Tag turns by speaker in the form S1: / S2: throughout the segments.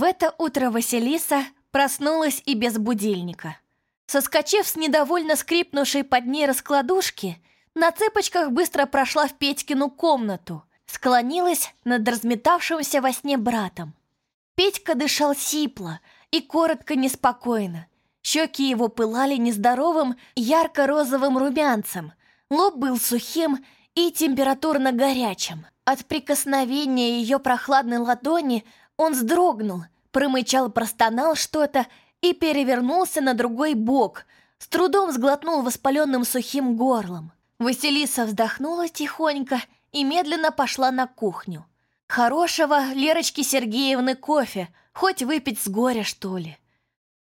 S1: В это утро Василиса проснулась и без будильника. Соскочив с недовольно скрипнувшей под ней раскладушки, на цепочках быстро прошла в Петькину комнату, склонилась над разметавшимся во сне братом. Петька дышал сипло и коротко неспокойно. Щеки его пылали нездоровым ярко-розовым румянцем, лоб был сухим и температурно горячим. От прикосновения ее прохладной ладони он вздрогнул, промычал, простонал что-то и перевернулся на другой бок, с трудом сглотнул воспаленным сухим горлом. Василиса вздохнула тихонько и медленно пошла на кухню. Хорошего Лерочки Сергеевны кофе, хоть выпить с горя, что ли.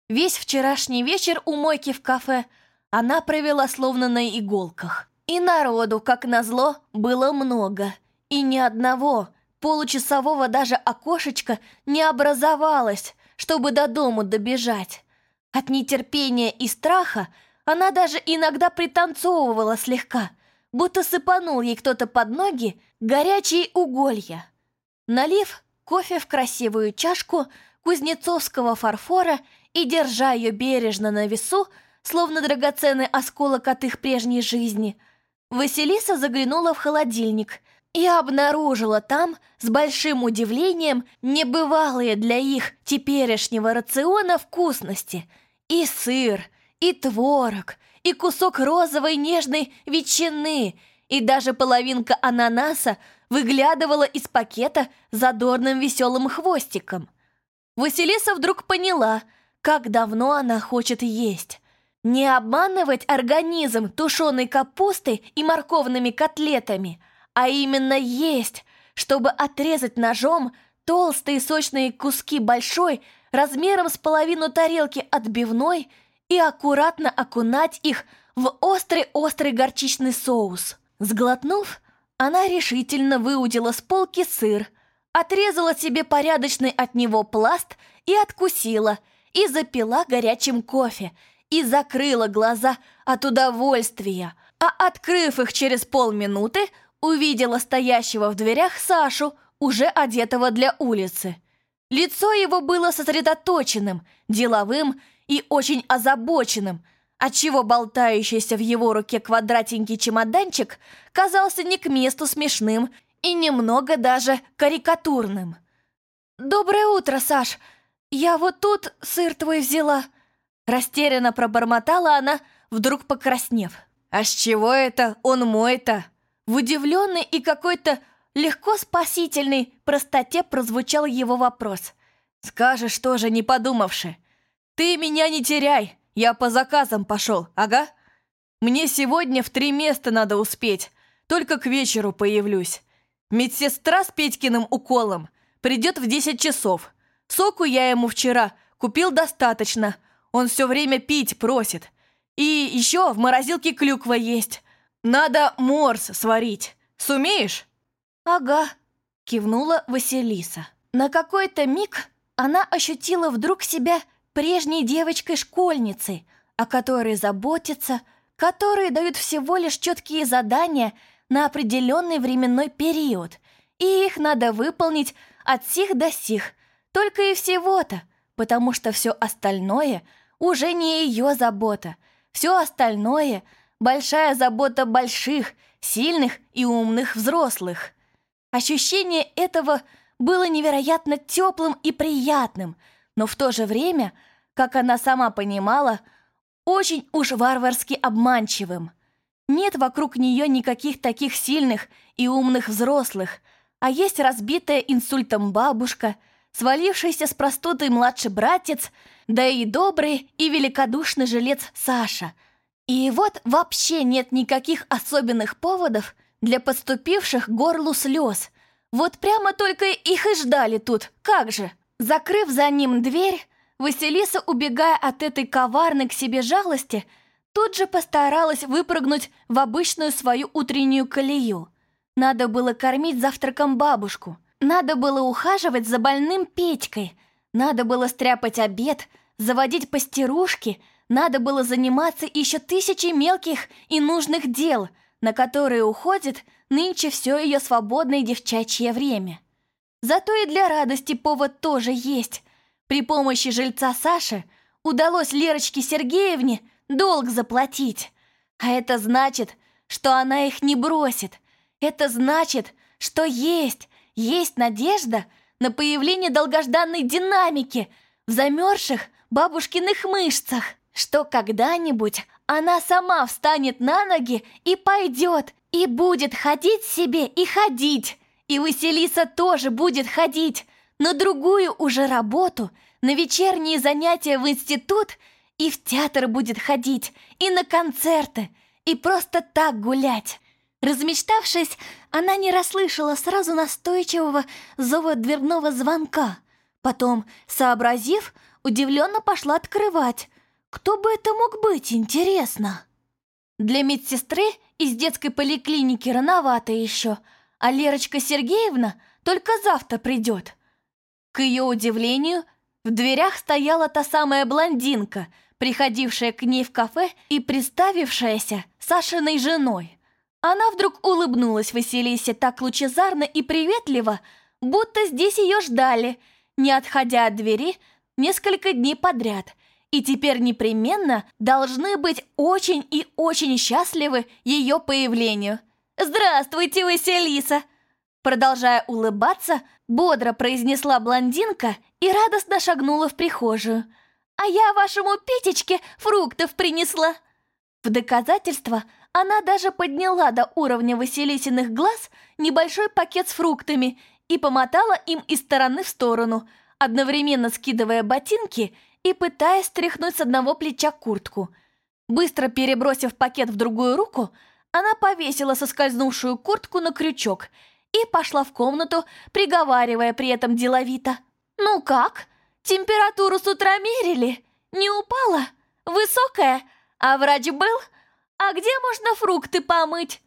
S1: Весь вчерашний вечер у мойки в кафе она провела словно на иголках. И народу, как назло, было много. И ни одного получасового даже окошечка не образовалось, чтобы до дому добежать. От нетерпения и страха она даже иногда пританцовывала слегка, будто сыпанул ей кто-то под ноги горячие уголья. Налив кофе в красивую чашку кузнецовского фарфора и держа ее бережно на весу, словно драгоценный осколок от их прежней жизни, Василиса заглянула в холодильник и обнаружила там с большим удивлением небывалые для их теперешнего рациона вкусности. И сыр, и творог, и кусок розовой нежной ветчины, и даже половинка ананаса выглядывала из пакета задорным веселым хвостиком. Василиса вдруг поняла, как давно она хочет есть. Не обманывать организм тушеной капустой и морковными котлетами, а именно есть, чтобы отрезать ножом толстые сочные куски большой, размером с половину тарелки отбивной и аккуратно окунать их в острый-острый горчичный соус. Сглотнув, она решительно выудила с полки сыр, отрезала себе порядочный от него пласт и откусила, и запила горячим кофе, и закрыла глаза от удовольствия, а открыв их через полминуты, увидела стоящего в дверях Сашу, уже одетого для улицы. Лицо его было сосредоточенным, деловым и очень озабоченным – отчего болтающийся в его руке квадратенький чемоданчик казался не к месту смешным и немного даже карикатурным. «Доброе утро, Саш! Я вот тут сыр твой взяла!» Растерянно пробормотала она, вдруг покраснев. «А с чего это он мой-то?» В удивленной и какой-то легко спасительной простоте прозвучал его вопрос. «Скажешь тоже, не подумавши. Ты меня не теряй, я по заказам пошел, ага. Мне сегодня в три места надо успеть. Только к вечеру появлюсь. Медсестра с Петькиным уколом придет в 10 часов. Соку я ему вчера купил достаточно. Он все время пить просит. И еще в морозилке клюква есть. Надо морс сварить. Сумеешь? Ага, кивнула Василиса. На какой-то миг она ощутила вдруг себя прежней девочкой-школьницей, о которой заботятся, которые дают всего лишь четкие задания на определенный временной период, и их надо выполнить от сих до сих, только и всего-то, потому что все остальное уже не ее забота, все остальное — большая забота больших, сильных и умных взрослых. Ощущение этого было невероятно теплым и приятным, но в то же время — как она сама понимала, очень уж варварски обманчивым. Нет вокруг нее никаких таких сильных и умных взрослых, а есть разбитая инсультом бабушка, свалившийся с простудой младший братец, да и добрый и великодушный жилец Саша. И вот вообще нет никаких особенных поводов для подступивших горлу слез. Вот прямо только их и ждали тут, как же. Закрыв за ним дверь, Василиса, убегая от этой коварной к себе жалости, тут же постаралась выпрыгнуть в обычную свою утреннюю колею. Надо было кормить завтраком бабушку, надо было ухаживать за больным Петькой, надо было стряпать обед, заводить пастерушки, надо было заниматься еще тысячей мелких и нужных дел, на которые уходит нынче все ее свободное девчачье время. Зато и для радости повод тоже есть, При помощи жильца Саши удалось Лерочке Сергеевне долг заплатить. А это значит, что она их не бросит. Это значит, что есть, есть надежда на появление долгожданной динамики в замерзших бабушкиных мышцах, что когда-нибудь она сама встанет на ноги и пойдет, и будет ходить себе и ходить. И Василиса тоже будет ходить на другую уже работу, на вечерние занятия в институт и в театр будет ходить, и на концерты, и просто так гулять. Размечтавшись, она не расслышала сразу настойчивого зова дверного звонка. Потом, сообразив, удивленно пошла открывать. Кто бы это мог быть, интересно? Для медсестры из детской поликлиники рановато еще, а Лерочка Сергеевна только завтра придет. К ее удивлению, в дверях стояла та самая блондинка, приходившая к ней в кафе и представившаяся Сашиной женой. Она вдруг улыбнулась Василисе так лучезарно и приветливо, будто здесь ее ждали, не отходя от двери несколько дней подряд, и теперь непременно должны быть очень и очень счастливы ее появлению. «Здравствуйте, Василиса!» Продолжая улыбаться, бодро произнесла блондинка и радостно шагнула в прихожую. «А я вашему Петечке фруктов принесла!» В доказательство она даже подняла до уровня Василисиных глаз небольшой пакет с фруктами и помотала им из стороны в сторону, одновременно скидывая ботинки и пытаясь стряхнуть с одного плеча куртку. Быстро перебросив пакет в другую руку, она повесила соскользнувшую куртку на крючок и пошла в комнату, приговаривая при этом деловито. «Ну как? Температуру с утра мерили? Не упала? Высокая? А врач был? А где можно фрукты помыть?»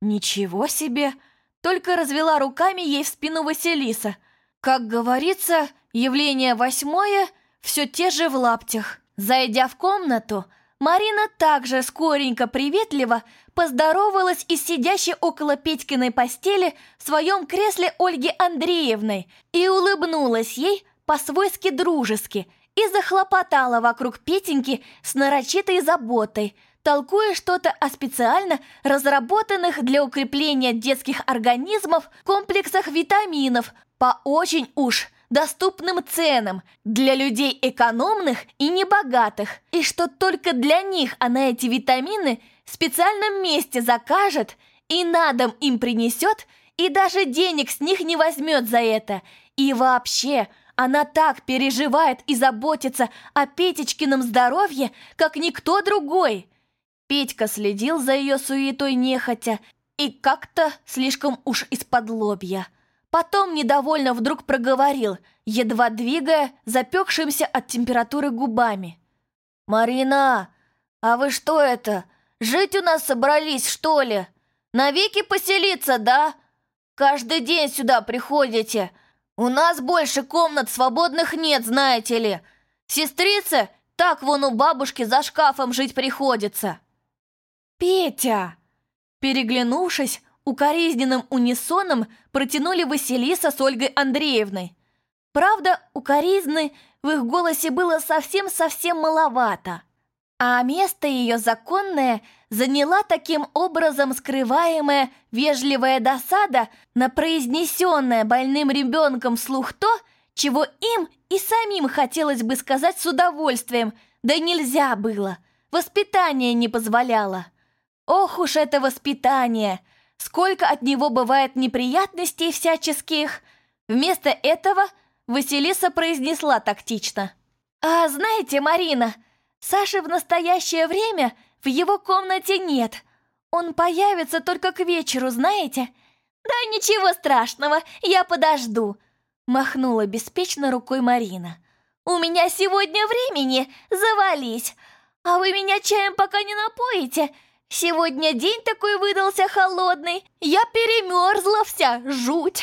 S1: «Ничего себе!» Только развела руками ей в спину Василиса. Как говорится, явление восьмое, все те же в лаптях. Зайдя в комнату, Марина также скоренько приветливо поздоровалась и сидящей около Петькиной постели в своем кресле Ольги Андреевной и улыбнулась ей по-свойски дружески и захлопотала вокруг Петеньки с нарочитой заботой, толкуя что-то о специально разработанных для укрепления детских организмов комплексах витаминов по очень уж доступным ценам для людей экономных и небогатых, и что только для них она эти витамины в специальном месте закажет и на дом им принесет, и даже денег с них не возьмет за это. И вообще, она так переживает и заботится о Петечкином здоровье, как никто другой. Петька следил за ее суетой нехотя и как-то слишком уж из-под лобья. Потом недовольно вдруг проговорил, едва двигая запекшимся от температуры губами. «Марина, а вы что это, жить у нас собрались, что ли? Навеки поселиться, да? Каждый день сюда приходите. У нас больше комнат свободных нет, знаете ли. Сестрица, так вон у бабушки за шкафом жить приходится». «Петя!» Переглянувшись, укоризненным унисоном протянули Василиса с Ольгой Андреевной. Правда, укоризны в их голосе было совсем-совсем маловато, а место ее законное заняла таким образом скрываемая вежливая досада на произнесенное больным ребенком вслух то, чего им и самим хотелось бы сказать с удовольствием, да нельзя было, воспитание не позволяло. Ох уж это воспитание! Сколько от него бывает неприятностей всяческих! Вместо этого Василиса произнесла тактично. «А знаете, Марина, Саши в настоящее время в его комнате нет. Он появится только к вечеру, знаете?» «Да ничего страшного, я подожду», — махнула беспечно рукой Марина. «У меня сегодня времени, завались. А вы меня чаем пока не напоите, Сегодня день такой выдался холодный, я перемерзла вся, жуть!»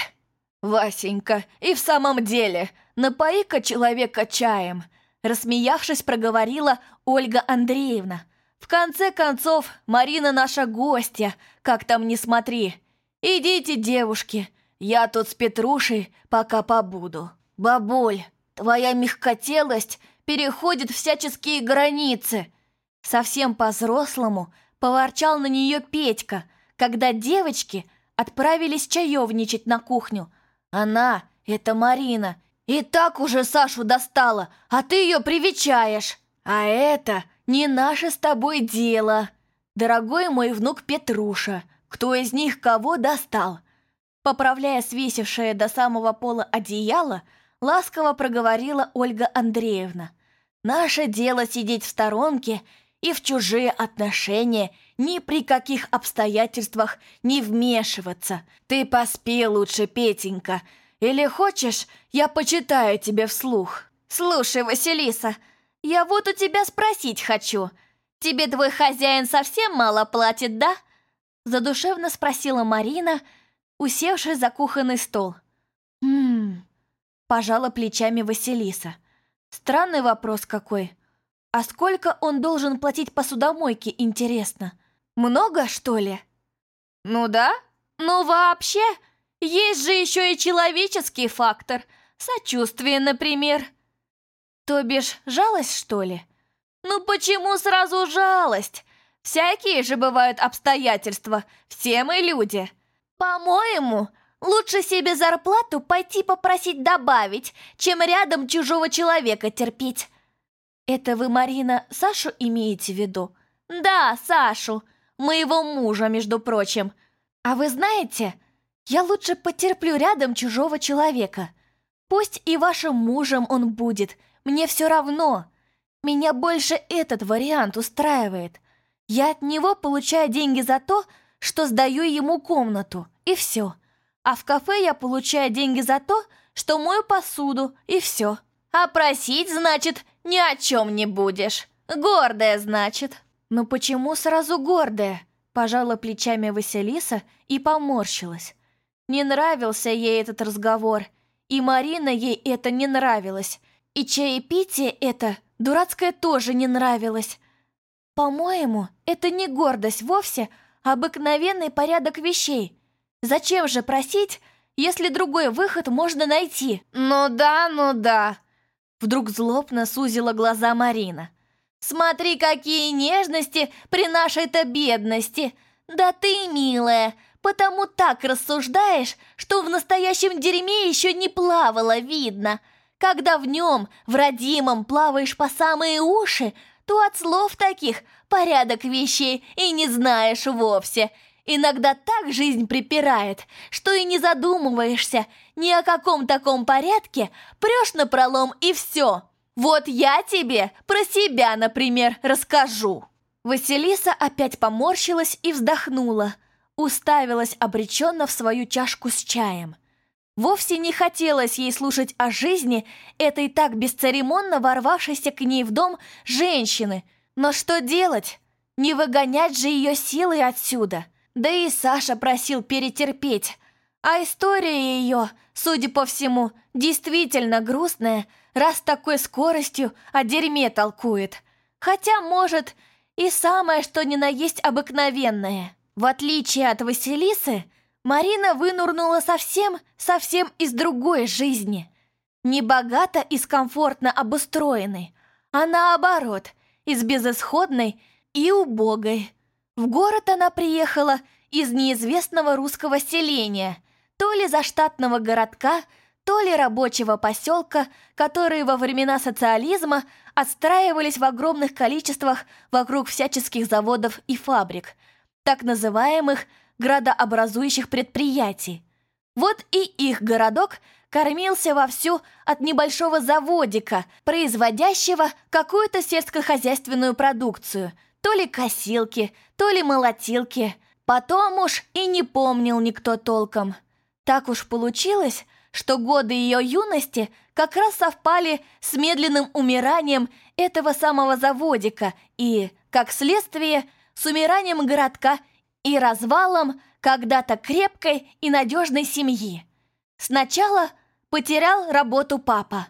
S1: «Васенька, и в самом деле, напои-ка человека чаем!» Рассмеявшись, проговорила Ольга Андреевна. «В конце концов, Марина наша гостья, как там не смотри. Идите, девушки, я тут с Петрушей пока побуду. Бабуль, Твоя мягкотелость переходит всяческие границы. Совсем по-взрослому поворчал на нее Петька, когда девочки отправились чаевничать на кухню. Она, это Марина, и так уже Сашу достала, а ты ее привечаешь. А это не наше с тобой дело. Дорогой мой внук Петруша, кто из них кого достал? Поправляя свесившее до самого пола одеяло, ласково проговорила Ольга Андреевна. «Наше дело сидеть в сторонке и в чужие отношения ни при каких обстоятельствах не вмешиваться. Ты поспи лучше, Петенька. Или хочешь, я почитаю тебе вслух?» «Слушай, Василиса, я вот у тебя спросить хочу. Тебе твой хозяин совсем мало платит, да?» Задушевно спросила Марина, усевшись за кухонный стол. «Ммм...» Пожала плечами Василиса. Странный вопрос какой. А сколько он должен платить посудомойке, интересно? Много, что ли? Ну да. Ну вообще, есть же еще и человеческий фактор. Сочувствие, например. То бишь, жалость, что ли? Ну почему сразу жалость? Всякие же бывают обстоятельства, все мы люди. По-моему, Лучше себе зарплату пойти попросить добавить, чем рядом чужого человека терпеть. Это вы, Марина, Сашу имеете в виду? Да, Сашу, моего мужа, между прочим. А вы знаете, я лучше потерплю рядом чужого человека. Пусть и вашим мужем он будет, мне все равно. Меня больше этот вариант устраивает. Я от него получаю деньги за то, что сдаю ему комнату, и все. А в кафе я получаю деньги за то, что мою посуду, и все. А просить, значит, ни о чем не будешь. Гордая, значит. Ну почему сразу гордая? Пожала плечами Василиса и поморщилась. Не нравился ей этот разговор, и Марина ей это не нравилось, и чаепитие это дурацкое тоже не нравилось. По-моему, это не гордость вовсе, а обыкновенный порядок вещей – Зачем же просить, если другой выход можно найти? Ну да, ну да. Вдруг злобно сузила глаза Марина. Смотри, какие нежности при нашей-то бедности. Да ты, милая, потому так рассуждаешь, что в настоящем дерьме еще не плавало видно. Когда в нем, в родимом, плаваешь по самые уши, то от слов таких порядок вещей и не знаешь вовсе – Иногда так жизнь припирает, что и не задумываешься ни о каком таком порядке, прешь на пролом и все. Вот я тебе про себя, например, расскажу. Василиса опять поморщилась и вздохнула, уставилась обреченно в свою чашку с чаем. Вовсе не хотелось ей слушать о жизни этой так бесцеремонно ворвавшейся к ней в дом женщины. Но что делать? Не выгонять же ее силой отсюда. Да и Саша просил перетерпеть. А история ее, судя по всему, действительно грустная, раз такой скоростью о дерьме толкует. Хотя, может, и самое что ни на есть обыкновенное. В отличие от Василисы, Марина вынурнула совсем, совсем из другой жизни. Не богато и комфортно обустроенной, а наоборот, из безысходной и убогой. В город она приехала из неизвестного русского селения, то ли заштатного городка, то ли рабочего поселка, которые во времена социализма отстраивались в огромных количествах вокруг всяческих заводов и фабрик, так называемых градообразующих предприятий. Вот и их городок кормился вовсю от небольшого заводика, производящего какую-то сельскохозяйственную продукцию – то ли косилки, то ли молотилки. Потом уж и не помнил никто толком. Так уж получилось, что годы ее юности как раз совпали с медленным умиранием этого самого заводика и, как следствие, с умиранием городка и развалом когда-то крепкой и надежной семьи. Сначала потерял работу папа.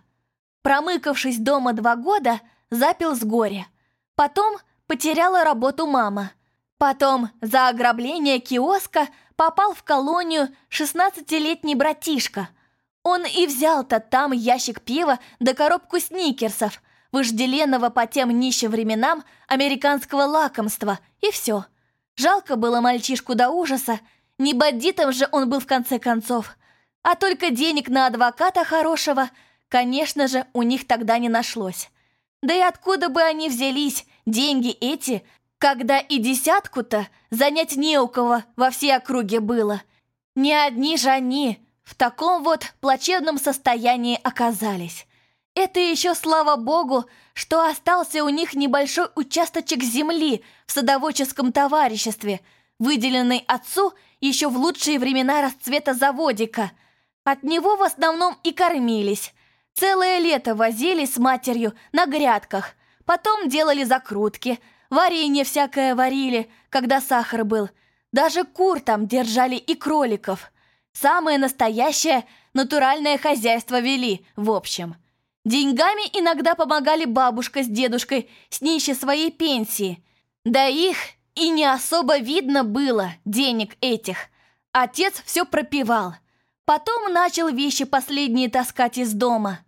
S1: Промыкавшись дома два года, запил с горя. Потом – потеряла работу мама. Потом за ограбление киоска попал в колонию 16-летний братишка. Он и взял-то там ящик пива да коробку сникерсов, вожделенного по тем нищим временам американского лакомства, и все. Жалко было мальчишку до ужаса, не бандитом же он был в конце концов. А только денег на адвоката хорошего, конечно же, у них тогда не нашлось. Да и откуда бы они взялись, деньги эти, когда и десятку-то занять не у кого во всей округе было. Не одни же они в таком вот плачевном состоянии оказались. Это еще слава богу, что остался у них небольшой участочек земли в садоводческом товариществе, выделенный отцу еще в лучшие времена расцвета заводика. От него в основном и кормились. Целое лето возились с матерью на грядках, потом делали закрутки, варенье всякое варили, когда сахар был. Даже кур там держали и кроликов. Самое настоящее натуральное хозяйство вели, в общем. Деньгами иногда помогали бабушка с дедушкой с нищей своей пенсии. Да их и не особо видно было, денег этих. Отец все пропивал. Потом начал вещи последние таскать из дома.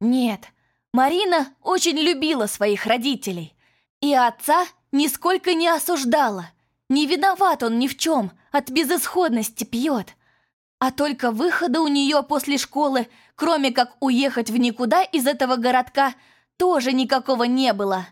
S1: Нет, Марина очень любила своих родителей. И отца нисколько не осуждала. Не виноват он ни в чем, от безысходности пьет. А только выхода у нее после школы, кроме как уехать в никуда из этого городка, тоже никакого не было.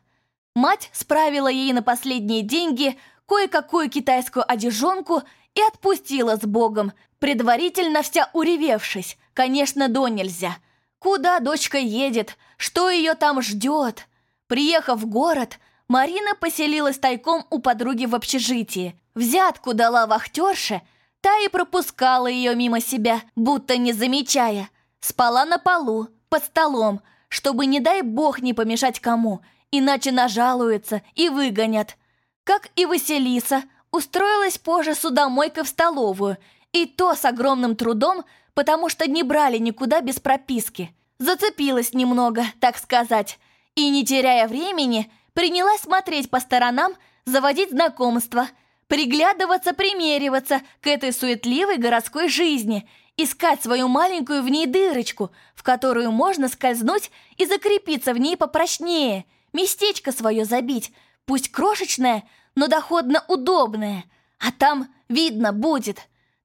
S1: Мать справила ей на последние деньги кое-какую китайскую одежонку и отпустила с Богом, предварительно вся уревевшись, конечно, до нельзя. Куда дочка едет, что ее там ждет? Приехав в город, Марина поселилась тайком у подруги в общежитии, взятку дала вахтерше – Та и пропускала ее мимо себя, будто не замечая. Спала на полу, под столом, чтобы, не дай бог, не помешать кому, иначе нажалуются и выгонят. Как и Василиса, устроилась позже судомойка в столовую, и то с огромным трудом, потому что не брали никуда без прописки. Зацепилась немного, так сказать, и, не теряя времени, принялась смотреть по сторонам, заводить знакомства – приглядываться, примериваться к этой суетливой городской жизни, искать свою маленькую в ней дырочку, в которую можно скользнуть и закрепиться в ней попрочнее, местечко свое забить, пусть крошечное, но доходно удобное, а там видно будет.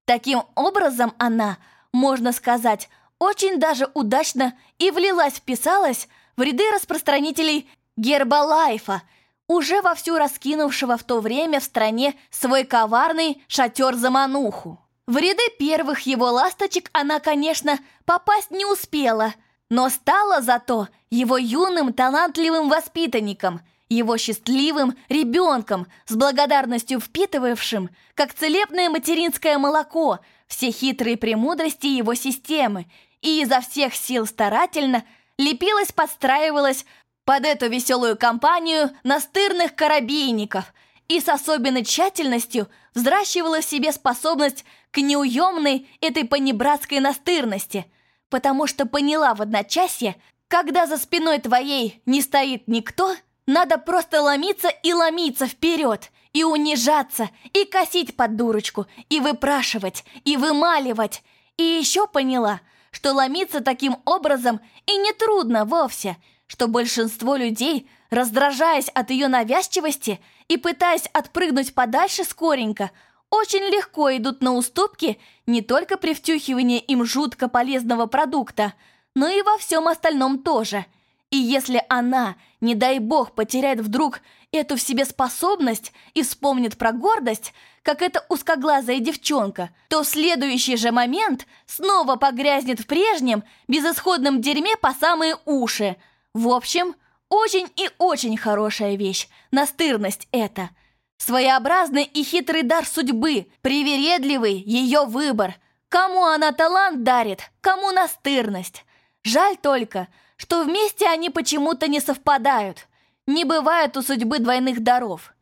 S1: Таким образом она, можно сказать, очень даже удачно и влилась-вписалась в ряды распространителей Гербалайфа – уже вовсю раскинувшего в то время в стране свой коварный шатер-замануху. В ряды первых его ласточек она, конечно, попасть не успела, но стала зато его юным талантливым воспитанником, его счастливым ребенком, с благодарностью впитывавшим, как целебное материнское молоко, все хитрые премудрости его системы, и изо всех сил старательно лепилась, подстраивалась под эту веселую компанию настырных карабинников и с особенной тщательностью взращивала в себе способность к неуемной этой понебратской настырности, потому что поняла в одночасье, когда за спиной твоей не стоит никто, надо просто ломиться и ломиться вперед, и унижаться, и косить под дурочку, и выпрашивать, и вымаливать. И еще поняла, что ломиться таким образом и не трудно вовсе – что большинство людей, раздражаясь от ее навязчивости и пытаясь отпрыгнуть подальше скоренько, очень легко идут на уступки не только при втюхивании им жутко полезного продукта, но и во всем остальном тоже. И если она, не дай бог, потеряет вдруг эту в себе способность и вспомнит про гордость, как эта узкоглазая девчонка, то в следующий же момент снова погрязнет в прежнем безысходном дерьме по самые уши – в общем, очень и очень хорошая вещь, настырность это. Своеобразный и хитрый дар судьбы, привередливый ее выбор. Кому она талант дарит, кому настырность. Жаль только, что вместе они почему-то не совпадают. Не бывает у судьбы двойных даров.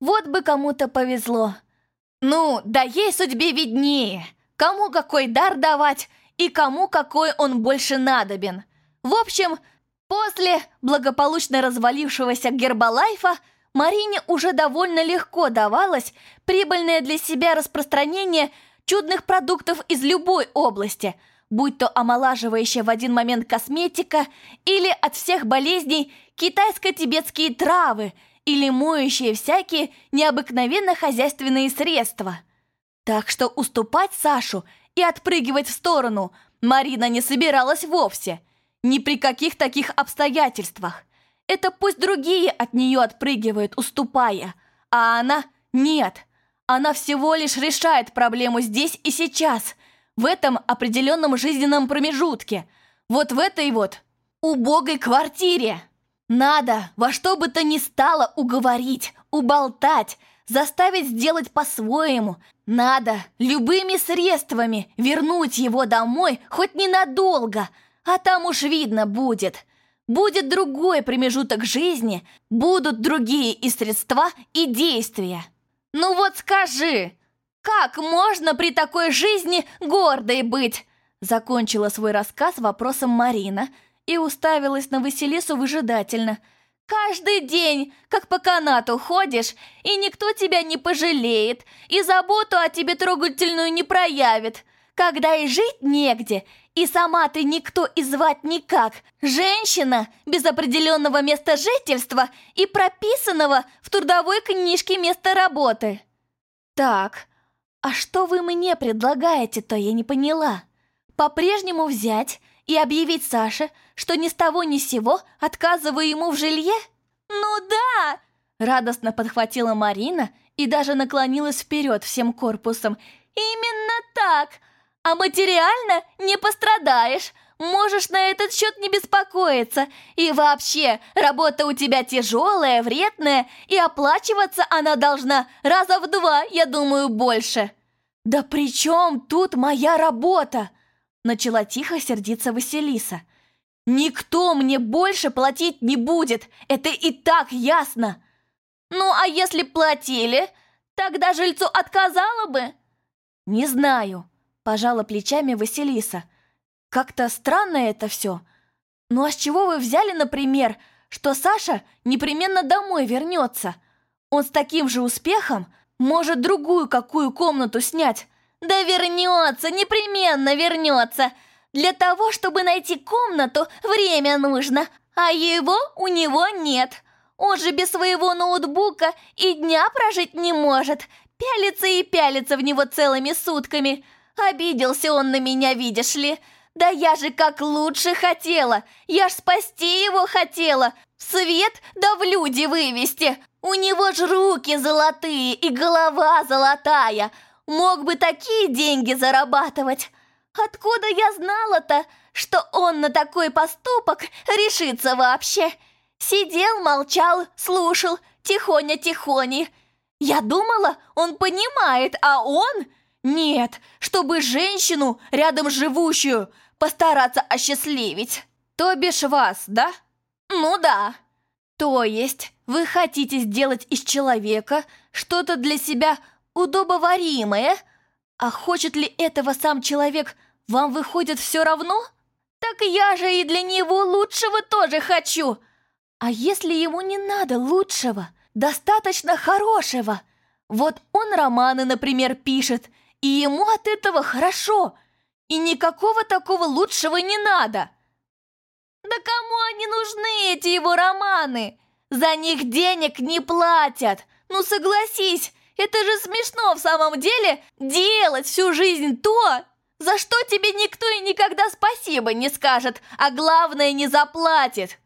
S1: Вот бы кому-то повезло. Ну, да ей судьбе виднее. Кому какой дар давать и кому какой он больше надобен. В общем, После благополучно развалившегося Гербалайфа Марине уже довольно легко давалось прибыльное для себя распространение чудных продуктов из любой области, будь то омолаживающая в один момент косметика или от всех болезней китайско-тибетские травы или моющие всякие необыкновенно хозяйственные средства. Так что уступать Сашу и отпрыгивать в сторону Марина не собиралась вовсе, ни при каких таких обстоятельствах. Это пусть другие от нее отпрыгивают, уступая, а она нет. Она всего лишь решает проблему здесь и сейчас, в этом определенном жизненном промежутке, вот в этой вот убогой квартире. Надо во что бы то ни стало уговорить, уболтать, заставить сделать по-своему. Надо любыми средствами вернуть его домой хоть ненадолго, а там уж видно будет. Будет другой промежуток жизни, будут другие и средства, и действия. Ну вот скажи, как можно при такой жизни гордой быть? Закончила свой рассказ вопросом Марина и уставилась на Василису выжидательно. Каждый день, как по канату ходишь, и никто тебя не пожалеет, и заботу о тебе трогательную не проявит. Когда и жить негде, и сама ты никто и звать никак. Женщина без определенного места жительства и прописанного в трудовой книжке места работы. Так, а что вы мне предлагаете-то, я не поняла. По-прежнему взять и объявить Саше, что ни с того ни с сего отказываю ему в жилье? Ну да! Радостно подхватила Марина и даже наклонилась вперед всем корпусом. Именно так! А материально не пострадаешь. Можешь на этот счет не беспокоиться. И вообще, работа у тебя тяжелая, вредная, и оплачиваться она должна раза в два, я думаю, больше. Да при чем тут моя работа? Начала тихо сердиться Василиса. Никто мне больше платить не будет, это и так ясно. Ну, а если платили, тогда жильцу отказала бы? Не знаю. Пожала плечами Василиса. Как-то странно это все. Ну а с чего вы взяли, например, что Саша непременно домой вернется? Он с таким же успехом может другую какую комнату снять. Да вернется, непременно вернется. Для того, чтобы найти комнату, время нужно, а его у него нет. Он же без своего ноутбука и дня прожить не может. Пялится и пялится в него целыми сутками. Обиделся он на меня, видишь ли. Да я же как лучше хотела. Я ж спасти его хотела. В свет да в люди вывести. У него ж руки золотые и голова золотая. Мог бы такие деньги зарабатывать. Откуда я знала-то, что он на такой поступок решится вообще? Сидел, молчал, слушал, тихоня-тихони. Я думала, он понимает, а он... Нет, чтобы женщину, рядом живущую, постараться осчастливить. То бишь вас, да? Ну да. То есть вы хотите сделать из человека что-то для себя удобоваримое, а хочет ли этого сам человек, вам выходит все равно? Так я же и для него лучшего тоже хочу. А если ему не надо лучшего, достаточно хорошего? Вот он романы, например, пишет – и ему от этого хорошо, и никакого такого лучшего не надо. Да кому они нужны, эти его романы? За них денег не платят. Ну согласись, это же смешно в самом деле делать всю жизнь то, за что тебе никто и никогда спасибо не скажет, а главное не заплатит.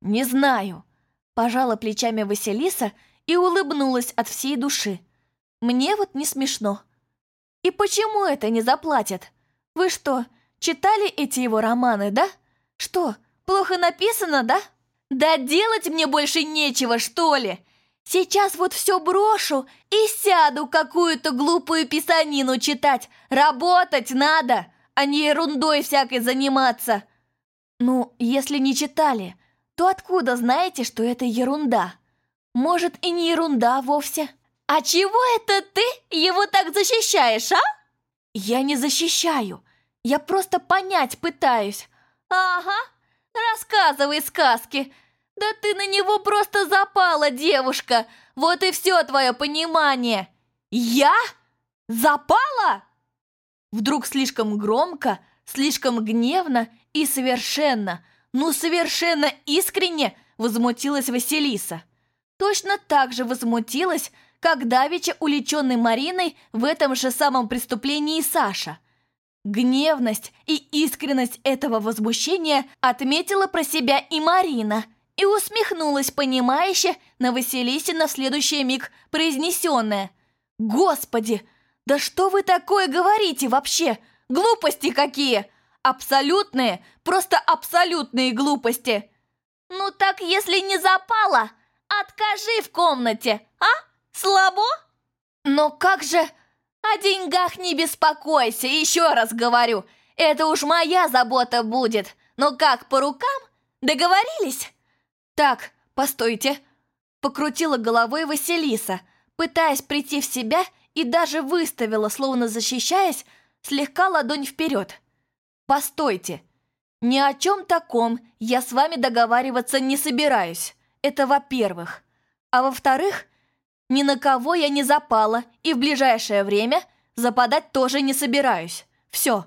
S1: Не знаю. Пожала плечами Василиса и улыбнулась от всей души. Мне вот не смешно. И почему это не заплатят? Вы что, читали эти его романы, да? Что, плохо написано, да? Да делать мне больше нечего, что ли? Сейчас вот все брошу и сяду какую-то глупую писанину читать. Работать надо, а не ерундой всякой заниматься. Ну, если не читали, то откуда знаете, что это ерунда? Может, и не ерунда вовсе? «А чего это ты его так защищаешь, а?» «Я не защищаю, я просто понять пытаюсь». «Ага, рассказывай сказки. Да ты на него просто запала, девушка. Вот и все твое понимание». «Я? Запала?» Вдруг слишком громко, слишком гневно и совершенно, ну совершенно искренне возмутилась Василиса. Точно так же возмутилась, как давеча уличенный Мариной в этом же самом преступлении Саша. Гневность и искренность этого возмущения отметила про себя и Марина и усмехнулась понимающе на Василисина в следующий миг произнесенное «Господи, да что вы такое говорите вообще? Глупости какие! Абсолютные, просто абсолютные глупости!» «Ну так если не запало, откажи в комнате, а? Слабо?» «Но как же...» «О деньгах не беспокойся, еще раз говорю. Это уж моя забота будет. Ну как, по рукам? Договорились?» «Так, постойте!» Покрутила головой Василиса, пытаясь прийти в себя и даже выставила, словно защищаясь, слегка ладонь вперед. «Постойте! Ни о чем таком я с вами договариваться не собираюсь. Это во-первых. А во-вторых, ни на кого я не запала и в ближайшее время западать тоже не собираюсь. Все.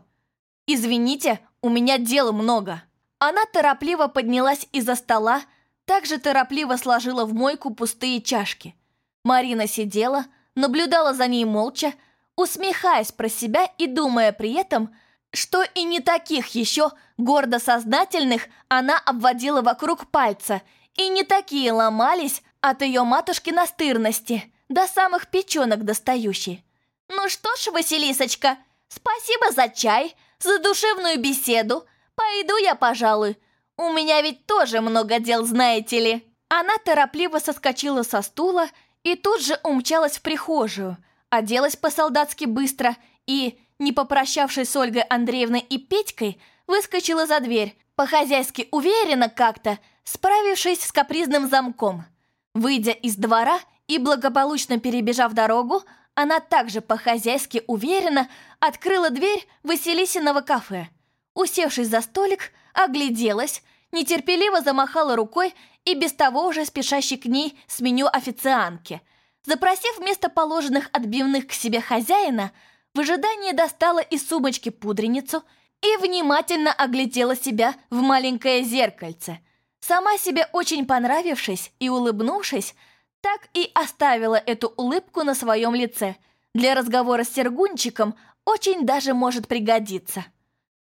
S1: Извините, у меня дел много». Она торопливо поднялась из-за стола, также торопливо сложила в мойку пустые чашки. Марина сидела, наблюдала за ней молча, усмехаясь про себя и думая при этом, что и не таких еще гордо сознательных она обводила вокруг пальца, и не такие ломались от ее матушки настырности, до самых печенок достающей. «Ну что ж, Василисочка, спасибо за чай, за душевную беседу. Пойду я, пожалуй. У меня ведь тоже много дел, знаете ли». Она торопливо соскочила со стула и тут же умчалась в прихожую, оделась по-солдатски быстро и, не попрощавшись с Ольгой Андреевной и Петькой, выскочила за дверь, по-хозяйски уверенно как-то, справившись с капризным замком. Выйдя из двора и благополучно перебежав дорогу, она также по-хозяйски уверенно открыла дверь Василисиного кафе. Усевшись за столик, огляделась, нетерпеливо замахала рукой и без того уже спешащей к ней с меню официантки. Запросив вместо положенных отбивных к себе хозяина, в ожидании достала из сумочки пудреницу и внимательно оглядела себя в маленькое зеркальце. Сама себе очень понравившись и улыбнувшись, так и оставила эту улыбку на своем лице. Для разговора с Сергунчиком очень даже может пригодиться.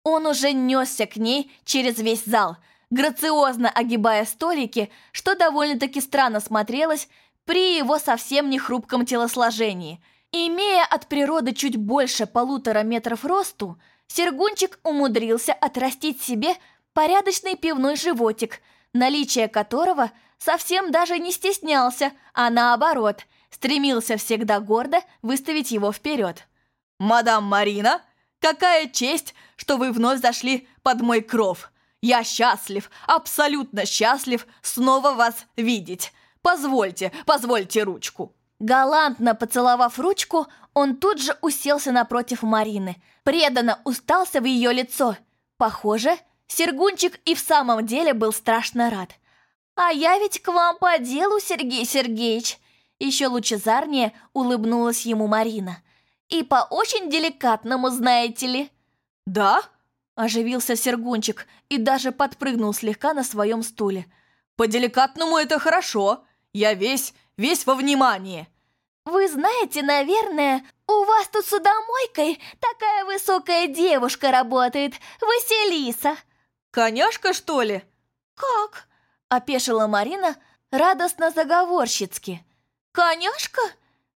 S1: Он уже несся к ней через весь зал, грациозно огибая столики, что довольно-таки странно смотрелось при его совсем не хрупком телосложении. Имея от природы чуть больше полутора метров росту, Сергунчик умудрился отрастить себе порядочный пивной животик, наличие которого совсем даже не стеснялся, а наоборот, стремился всегда гордо выставить его вперед. «Мадам Марина, какая честь, что вы вновь зашли под мой кров! Я счастлив, абсолютно счастлив снова вас видеть! Позвольте, позвольте ручку!» Галантно поцеловав ручку, он тут же уселся напротив Марины, преданно устался в ее лицо. Похоже, Сергунчик и в самом деле был страшно рад. «А я ведь к вам по делу, Сергей Сергеевич!» Еще лучезарнее улыбнулась ему Марина. «И по очень деликатному, знаете ли». «Да?» – оживился Сергунчик и даже подпрыгнул слегка на своем стуле. «По деликатному это хорошо. Я весь, весь во внимании». «Вы знаете, наверное, у вас тут судомойкой такая высокая девушка работает, Василиса». «Коняшка, что ли?» «Как?» – опешила Марина радостно заговорщицки. «Коняшка?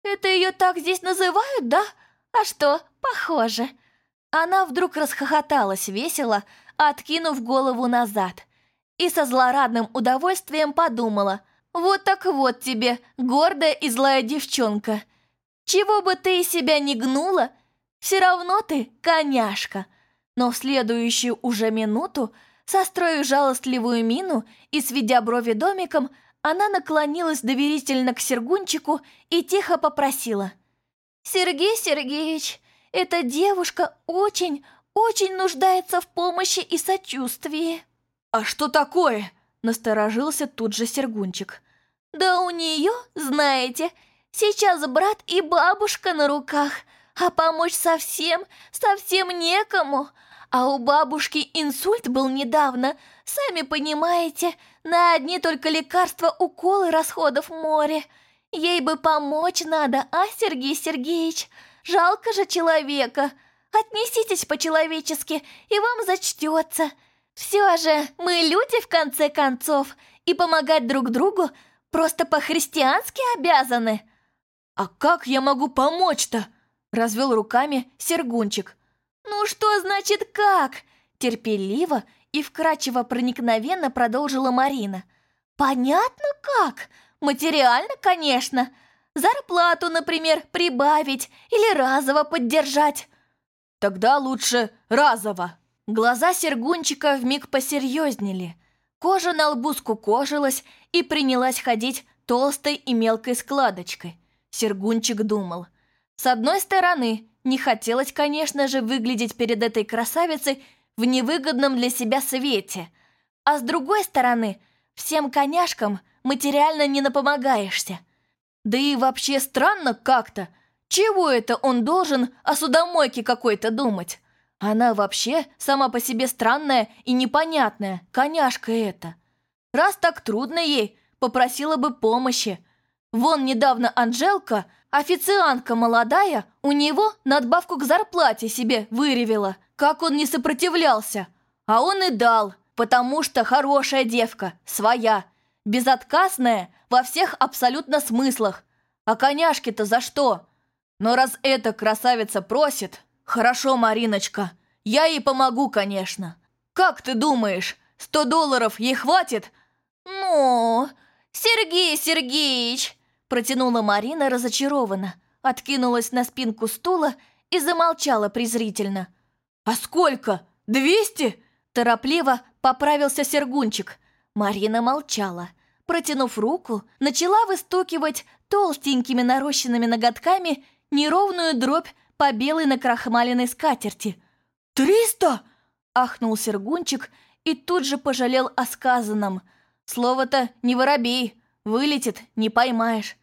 S1: Это ее так здесь называют, да? А что, похоже?» Она вдруг расхохоталась весело, откинув голову назад, и со злорадным удовольствием подумала, «Вот так вот тебе, гордая и злая девчонка. Чего бы ты из себя не гнула, все равно ты коняшка». Но в следующую уже минуту Состроив жалостливую мину и сведя брови домиком, она наклонилась доверительно к Сергунчику и тихо попросила. «Сергей Сергеевич, эта девушка очень, очень нуждается в помощи и сочувствии». «А что такое?» – насторожился тут же Сергунчик. «Да у нее, знаете, сейчас брат и бабушка на руках, а помочь совсем, совсем некому. А у бабушки инсульт был недавно. Сами понимаете, на одни только лекарства, уколы, расходов море. Ей бы помочь надо, а, Сергей Сергеевич? Жалко же человека. Отнеситесь по-человечески, и вам зачтется. Все же мы люди, в конце концов, и помогать друг другу просто по-христиански обязаны.
S2: «А как я могу помочь-то?» – развел руками Сергунчик.
S1: «Ну что значит как?» – терпеливо и вкрадчиво проникновенно продолжила Марина. «Понятно как? Материально, конечно. Зарплату, например, прибавить или разово поддержать».
S2: «Тогда лучше разово».
S1: Глаза Сергунчика вмиг посерьезнели. Кожа на лбу скукожилась и принялась ходить толстой и мелкой складочкой. Сергунчик думал. С одной стороны, не хотелось, конечно же, выглядеть перед этой красавицей в невыгодном для себя свете. А с другой стороны, всем коняшкам материально не напомогаешься. Да и вообще странно как-то. Чего это он должен о судомойке какой-то думать? Она вообще сама по себе странная и непонятная, коняшка эта. Раз так трудно ей, попросила бы помощи. Вон недавно Анжелка, официантка молодая, у него надбавку к зарплате себе выревела. Как он не сопротивлялся. А он и дал, потому что хорошая девка, своя, безотказная во всех абсолютно смыслах. А коняшки-то за что? Но раз эта красавица просит... Хорошо, Мариночка, я ей помогу, конечно. Как ты думаешь, сто долларов ей хватит? Ну, Сергей Сергеевич, Протянула Марина разочарованно, откинулась на спинку стула и замолчала презрительно. «А сколько? Двести?» Торопливо поправился Сергунчик. Марина молчала. Протянув руку, начала выстукивать толстенькими нарощенными ноготками неровную дробь по белой накрахмаленной скатерти. «Триста?» – ахнул Сергунчик и тут же пожалел о сказанном. Слово-то не воробей, вылетит, не поймаешь.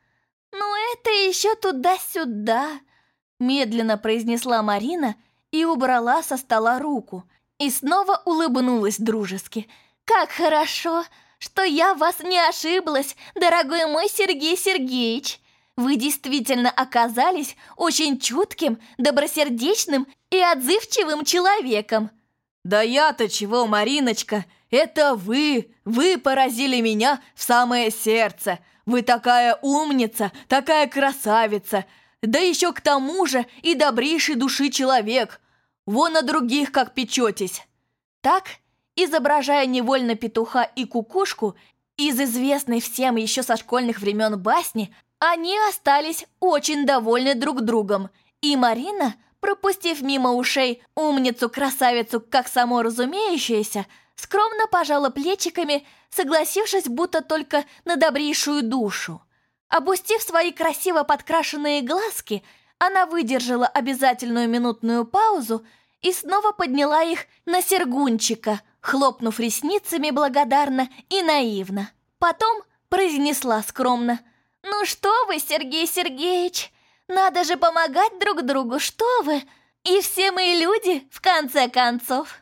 S1: «Ну это еще туда-сюда», — медленно произнесла Марина и убрала со стола руку. И снова улыбнулась дружески. «Как хорошо, что я вас не ошиблась, дорогой мой Сергей Сергеевич. Вы действительно оказались очень чутким, добросердечным и отзывчивым человеком».
S2: «Да я-то чего, Мариночка? Это вы! Вы поразили меня в самое сердце! Вы такая умница, такая красавица, да еще к тому же и добрейшей души человек. Вон на других как печетесь».
S1: Так, изображая невольно петуха и кукушку, из известной всем еще со школьных времен басни, они остались очень довольны друг другом, и Марина, пропустив мимо ушей умницу-красавицу как само разумеющееся, скромно пожала плечиками, согласившись будто только на добрейшую душу. Опустив свои красиво подкрашенные глазки, она выдержала обязательную минутную паузу и снова подняла их на Сергунчика, хлопнув ресницами благодарно и наивно. Потом произнесла скромно. «Ну что вы, Сергей Сергеевич, надо же помогать друг другу, что вы! И все мы люди, в конце концов!»